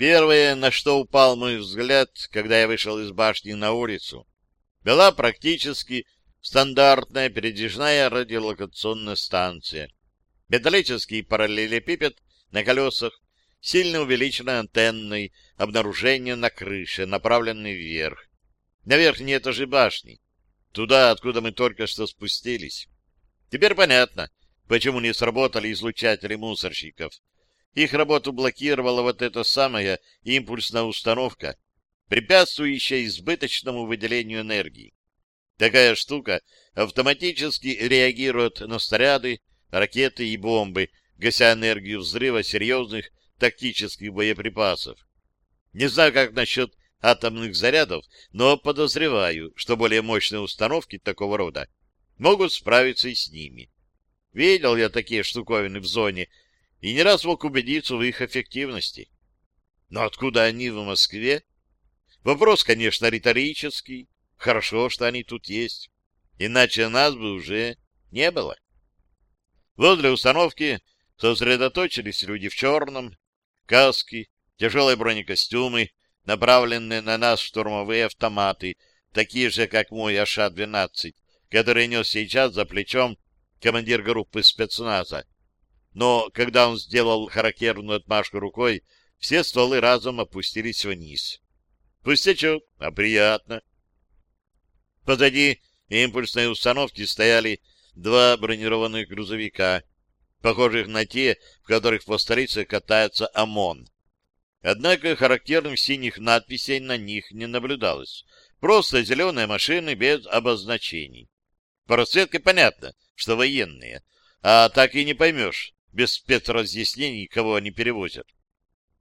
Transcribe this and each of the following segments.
Первое, на что упал мой взгляд, когда я вышел из башни на улицу, была практически стандартная передвижная радиолокационная станция. Металлический параллелепипед на колесах, сильно увеличенной антенной, обнаружение на крыше, направленный вверх. На верхние этажи башни, туда, откуда мы только что спустились. Теперь понятно, почему не сработали излучатели мусорщиков. Их работу блокировала вот эта самая импульсная установка, препятствующая избыточному выделению энергии. Такая штука автоматически реагирует на снаряды, ракеты и бомбы, гася энергию взрыва серьезных тактических боеприпасов. Не знаю, как насчет атомных зарядов, но подозреваю, что более мощные установки такого рода могут справиться и с ними. Видел я такие штуковины в зоне и не раз мог убедиться в их эффективности. Но откуда они в Москве? Вопрос, конечно, риторический. Хорошо, что они тут есть. Иначе нас бы уже не было. Возле установки сосредоточились люди в черном, каски, тяжелые бронекостюмы, направленные на нас штурмовые автоматы, такие же, как мой АШ-12, который нес сейчас за плечом командир группы спецназа. Но когда он сделал характерную отмашку рукой, все стволы разом опустились вниз. Пустячок, а приятно. Позади импульсной установки стояли два бронированных грузовика, похожих на те, в которых по столице катается ОМОН. Однако характерных синих надписей на них не наблюдалось. Просто зеленые машины без обозначений. По расцветке понятно, что военные, а так и не поймешь, без спецразъяснений, кого они перевозят.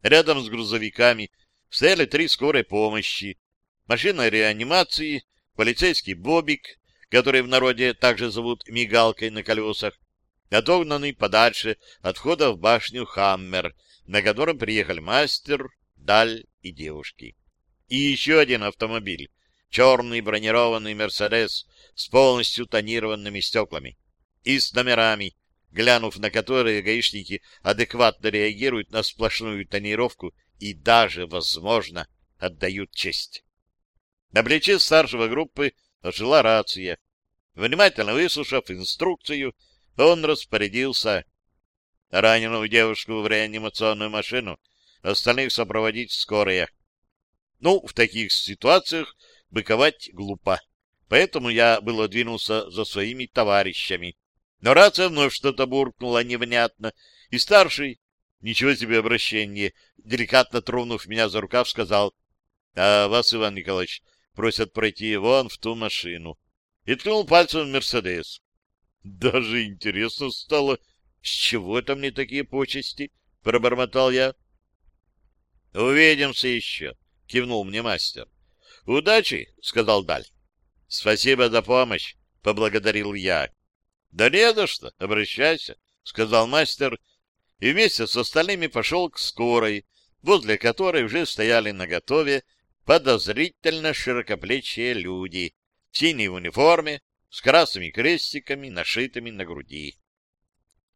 Рядом с грузовиками стояли три скорой помощи, машина реанимации, полицейский бобик, который в народе также зовут мигалкой на колесах, отогнанный подальше от входа в башню «Хаммер», на котором приехали мастер, Даль и девушки. И еще один автомобиль, черный бронированный «Мерседес» с полностью тонированными стеклами и с номерами, глянув на которые гаишники адекватно реагируют на сплошную тонировку и даже, возможно, отдают честь. На плече старшего группы ожила рация. Внимательно выслушав инструкцию, он распорядился раненую девушку в реанимационную машину, остальных сопроводить скорые. Ну, в таких ситуациях быковать глупо, поэтому я было двинулся за своими товарищами. Но рация вновь что-то буркнула невнятно, и старший, ничего себе обращение, деликатно тронув меня за рукав, сказал, «А вас, Иван Николаевич, просят пройти вон в ту машину». И ткнул пальцем в «Мерседес». Даже интересно стало, с чего это мне такие почести, — пробормотал я. — Увидимся еще, — кивнул мне мастер. — Удачи, — сказал Даль. — Спасибо за помощь, — поблагодарил я. — Да не за что, обращайся, — сказал мастер, и вместе с остальными пошел к скорой, возле которой уже стояли наготове подозрительно широкоплечие люди в синей униформе с красными крестиками, нашитыми на груди.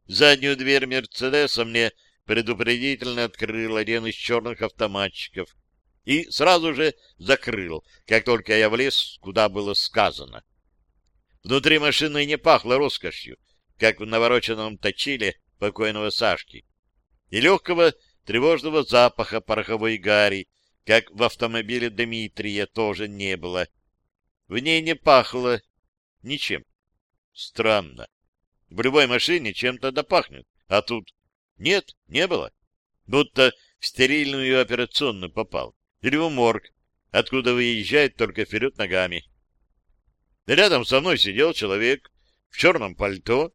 Заднюю дверь Мерседеса мне предупредительно открыл один из черных автоматчиков и сразу же закрыл, как только я влез, куда было сказано. Внутри машины не пахло роскошью, как в навороченном точиле покойного Сашки, и легкого тревожного запаха пороховой гари, как в автомобиле Дмитрия, тоже не было. В ней не пахло ничем. Странно. В любой машине чем-то допахнет, а тут нет, не было. Будто в стерильную операционную попал. Или в морг, откуда выезжает только вперед ногами. Рядом со мной сидел человек в черном пальто,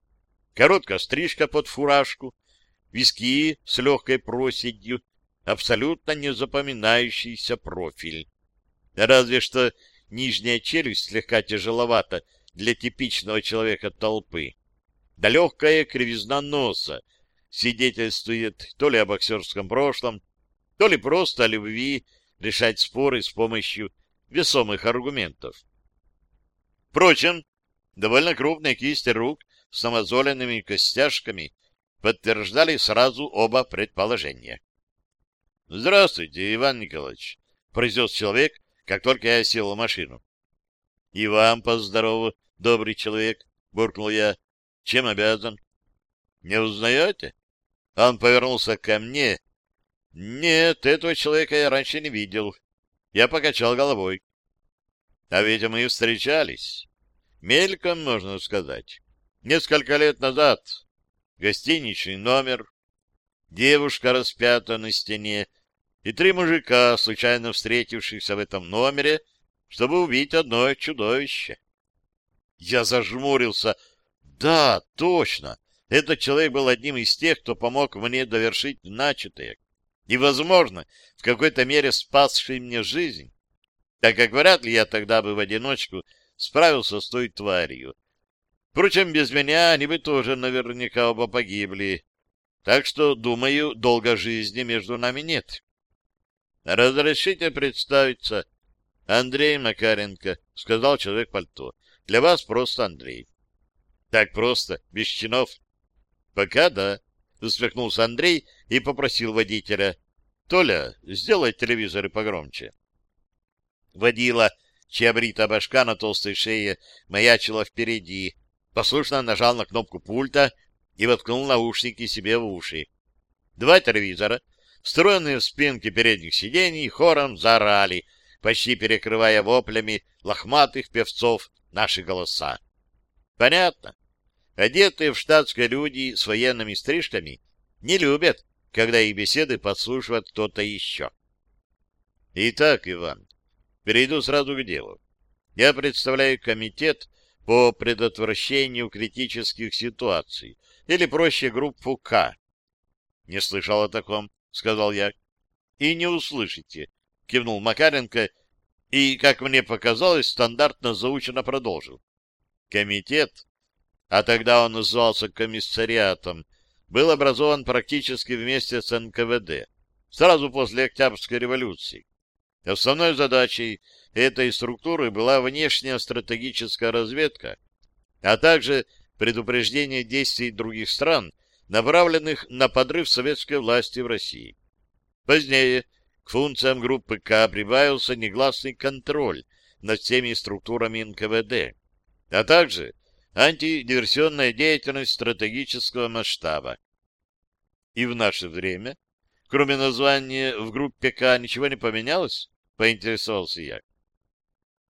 короткая стрижка под фуражку, виски с легкой проседью, абсолютно незапоминающийся профиль. Разве что нижняя челюсть слегка тяжеловата для типичного человека толпы. Да легкая кривизна носа свидетельствует то ли о боксерском прошлом, то ли просто о любви решать споры с помощью весомых аргументов. Впрочем, довольно крупные кисти рук с намазоленными костяшками подтверждали сразу оба предположения. — Здравствуйте, Иван Николаевич, — произнес человек, как только я сел в машину. — И вам поздорову, добрый человек, — буркнул я. — Чем обязан? — Не узнаете? Он повернулся ко мне. — Нет, этого человека я раньше не видел. Я покачал головой. — А ведь мы встречались. Мельком, можно сказать. Несколько лет назад. Гостиничный номер. Девушка распята на стене и три мужика, случайно встретившихся в этом номере, чтобы убить одно чудовище. Я зажмурился. Да, точно. Этот человек был одним из тех, кто помог мне довершить начатое. И, возможно, в какой-то мере спасший мне жизнь. Так как вряд ли я тогда бы в одиночку справился с той тварью. Впрочем, без меня они бы тоже наверняка оба погибли. Так что, думаю, долго жизни между нами нет. Разрешите представиться. Андрей Макаренко, — сказал человек пальто. Для вас просто Андрей. Так просто, без чинов. Пока да, — усмехнулся Андрей и попросил водителя. Толя, сделай телевизоры погромче. Водила, чья брита башка на толстой шее маячила впереди, послушно нажал на кнопку пульта и воткнул наушники себе в уши. Два телевизора встроенные в спинки передних сидений, хором заорали, почти перекрывая воплями лохматых певцов наши голоса. Понятно. Одетые в штатское люди с военными стрижками не любят, когда их беседы подслушивает кто-то еще. Итак, Иван, перейду сразу к делу. Я представляю комитет по предотвращению критических ситуаций, или проще группу К. Не слышал о таком. — сказал я. — И не услышите, — кивнул Макаренко и, как мне показалось, стандартно заучено продолжил. Комитет, а тогда он назывался комиссариатом, был образован практически вместе с НКВД, сразу после Октябрьской революции. Основной задачей этой структуры была внешняя стратегическая разведка, а также предупреждение действий других стран направленных на подрыв советской власти в России. Позднее к функциям группы К прибавился негласный контроль над всеми структурами НКВД, а также антидиверсионная деятельность стратегического масштаба. И в наше время, кроме названия в группе К, ничего не поменялось? Поинтересовался я.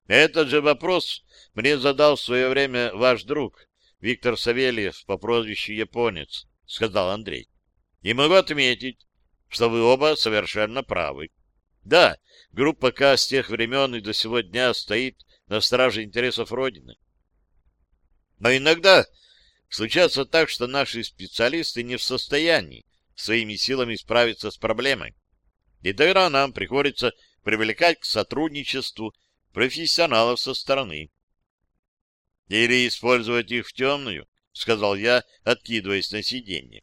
Этот же вопрос мне задал в свое время ваш друг, Виктор Савельев по прозвищу Японец. — сказал Андрей. — И могу отметить, что вы оба совершенно правы. Да, группа К с тех времен и до сего дня стоит на страже интересов Родины. Но иногда случается так, что наши специалисты не в состоянии своими силами справиться с проблемой. И тогда нам приходится привлекать к сотрудничеству профессионалов со стороны. Или использовать их в темную, — сказал я, откидываясь на сиденье.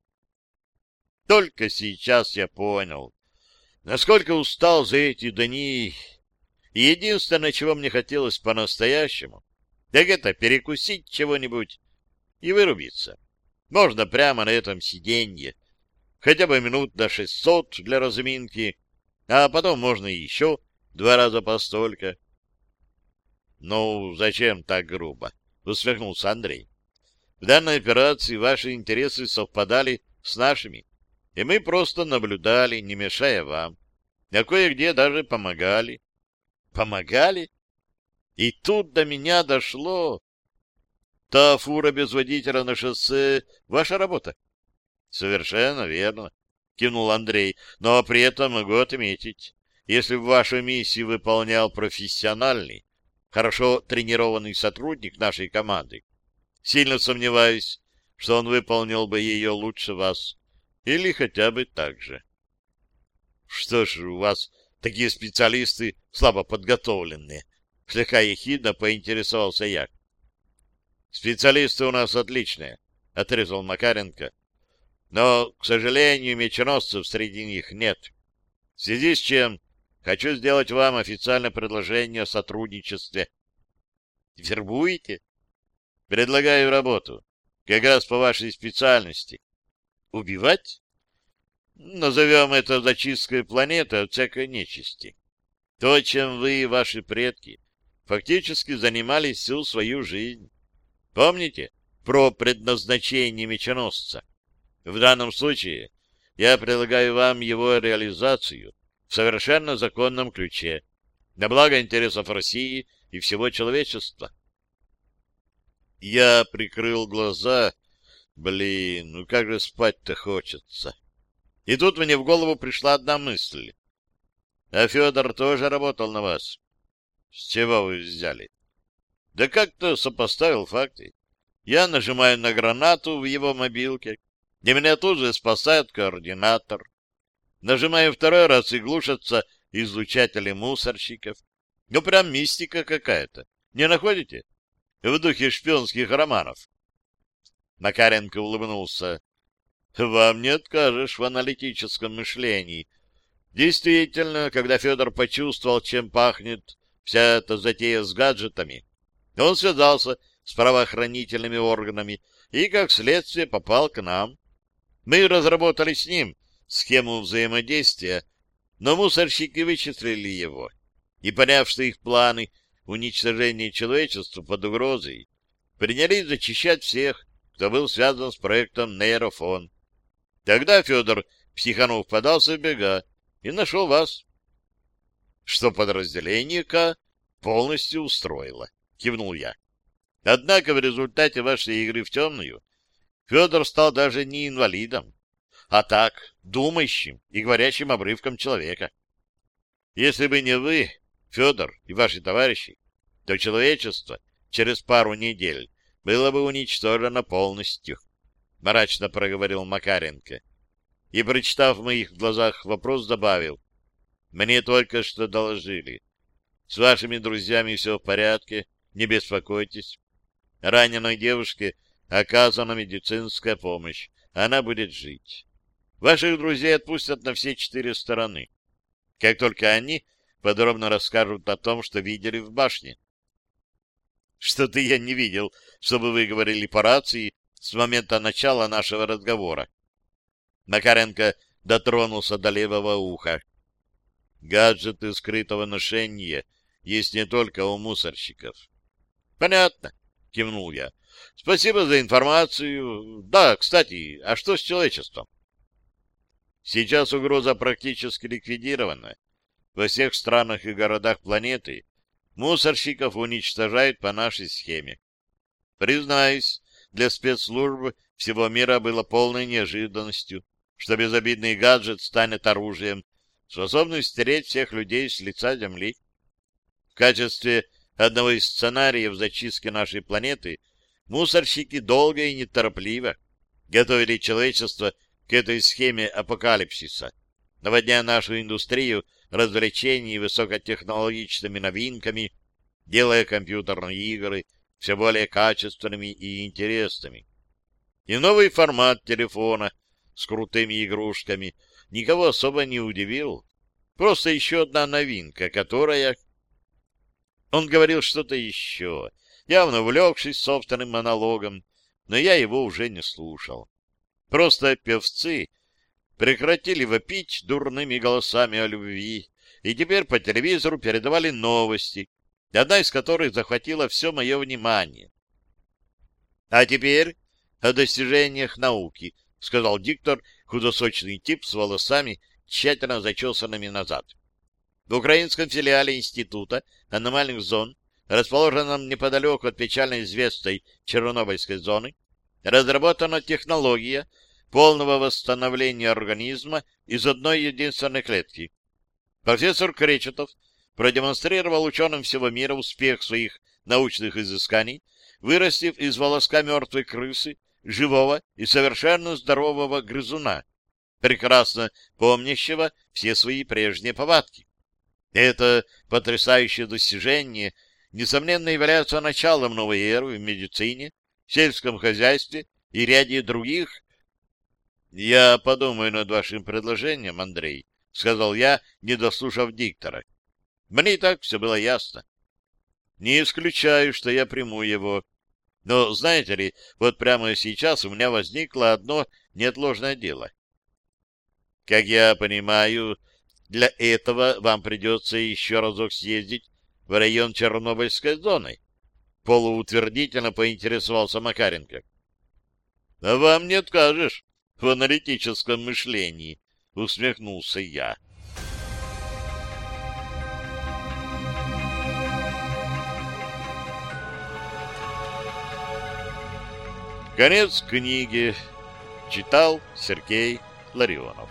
Только сейчас я понял, насколько устал за эти дни. И единственное, чего мне хотелось по-настоящему, так это перекусить чего-нибудь и вырубиться. Можно прямо на этом сиденье, хотя бы минут до шестьсот для разминки, а потом можно еще два раза постолько. — Ну, зачем так грубо? — усмехнулся Андрей. В данной операции ваши интересы совпадали с нашими, и мы просто наблюдали, не мешая вам. А кое-где даже помогали. Помогали? И тут до меня дошло. Та фура без водителя на шоссе — ваша работа? Совершенно верно, — кивнул Андрей, но при этом могу отметить, если в вашей миссии выполнял профессиональный, хорошо тренированный сотрудник нашей команды, Сильно сомневаюсь, что он выполнил бы ее лучше вас. Или хотя бы так же. Что ж, у вас такие специалисты слабо подготовленные. Слегка ехидно поинтересовался я. Специалисты у нас отличные, отрезал Макаренко. Но, к сожалению, меченосцев среди них нет. В связи с чем хочу сделать вам официальное предложение о сотрудничестве. Вербуете? Предлагаю работу. Как раз по вашей специальности. Убивать? Назовем это зачисткой планеты от всякой нечисти. То, чем вы и ваши предки фактически занимались всю свою жизнь. Помните про предназначение меченосца? В данном случае я предлагаю вам его реализацию в совершенно законном ключе, на благо интересов России и всего человечества. Я прикрыл глаза. Блин, ну как же спать-то хочется. И тут мне в голову пришла одна мысль. А Федор тоже работал на вас. С чего вы взяли? Да как-то сопоставил факты. Я нажимаю на гранату в его мобилке, и меня тут же спасает координатор. Нажимаю второй раз, и глушатся излучатели мусорщиков. Ну, прям мистика какая-то. Не находите? В духе шпионских романов. Макаренко улыбнулся. Вам не откажешь в аналитическом мышлении. Действительно, когда Федор почувствовал, чем пахнет вся эта затея с гаджетами, он связался с правоохранительными органами и, как следствие, попал к нам. Мы разработали с ним схему взаимодействия, но мусорщики вычислили его. И, поняв, что их планы уничтожения человечества под угрозой, принялись зачищать всех, кто был связан с проектом «Нейрофон». Тогда Федор Психанов подался в бега и нашел вас. Что подразделение К полностью устроило, кивнул я. Однако в результате вашей игры в темную Федор стал даже не инвалидом, а так, думающим и говорящим обрывком человека. Если бы не вы, Федор и ваши товарищи, то человечество через пару недель было бы уничтожено полностью мрачно проговорил Макаренко. И, прочитав в моих глазах вопрос, добавил. Мне только что доложили. С вашими друзьями все в порядке, не беспокойтесь. Раненой девушке оказана медицинская помощь. Она будет жить. Ваших друзей отпустят на все четыре стороны. Как только они подробно расскажут о том, что видели в башне. Что-то я не видел, чтобы вы говорили по рации с момента начала нашего разговора. Макаренко дотронулся до левого уха. Гаджеты скрытого ношения есть не только у мусорщиков. — Понятно, — кивнул я. — Спасибо за информацию. Да, кстати, а что с человечеством? Сейчас угроза практически ликвидирована. Во всех странах и городах планеты мусорщиков уничтожают по нашей схеме. Признаюсь, для спецслужб всего мира было полной неожиданностью, что безобидный гаджет станет оружием, способным стереть всех людей с лица Земли. В качестве одного из сценариев зачистки нашей планеты мусорщики долго и неторопливо готовили человечество к этой схеме апокалипсиса, наводня нашу индустрию развлечений высокотехнологичными новинками, делая компьютерные игры, все более качественными и интересными. И новый формат телефона с крутыми игрушками никого особо не удивил. Просто еще одна новинка, которая... Он говорил что-то еще, явно увлекшись собственным монологом, но я его уже не слушал. Просто певцы прекратили вопить дурными голосами о любви, и теперь по телевизору передавали новости, одна из которых захватила все мое внимание. — А теперь о достижениях науки, — сказал диктор, худосочный тип с волосами, тщательно зачесанными назад. В украинском филиале Института аномальных зон, расположенном неподалеку от печально известной Чернобыльской зоны, разработана технология полного восстановления организма из одной единственной клетки. Профессор Кречетов продемонстрировал ученым всего мира успех своих научных изысканий, вырастив из волоска мертвой крысы живого и совершенно здорового грызуна, прекрасно помнящего все свои прежние повадки. Это потрясающее достижение, несомненно, является началом новой эры в медицине, сельском хозяйстве и ряде других. «Я подумаю над вашим предложением, Андрей», — сказал я, не дослушав диктора. Мне и так все было ясно. Не исключаю, что я приму его. Но, знаете ли, вот прямо сейчас у меня возникло одно неотложное дело. Как я понимаю, для этого вам придется еще разок съездить в район Чернобыльской зоны. Полуутвердительно поинтересовался Макаренко. — А вам не откажешь в аналитическом мышлении, — усмехнулся я. Конец книги. Читал Сергей Ларионов.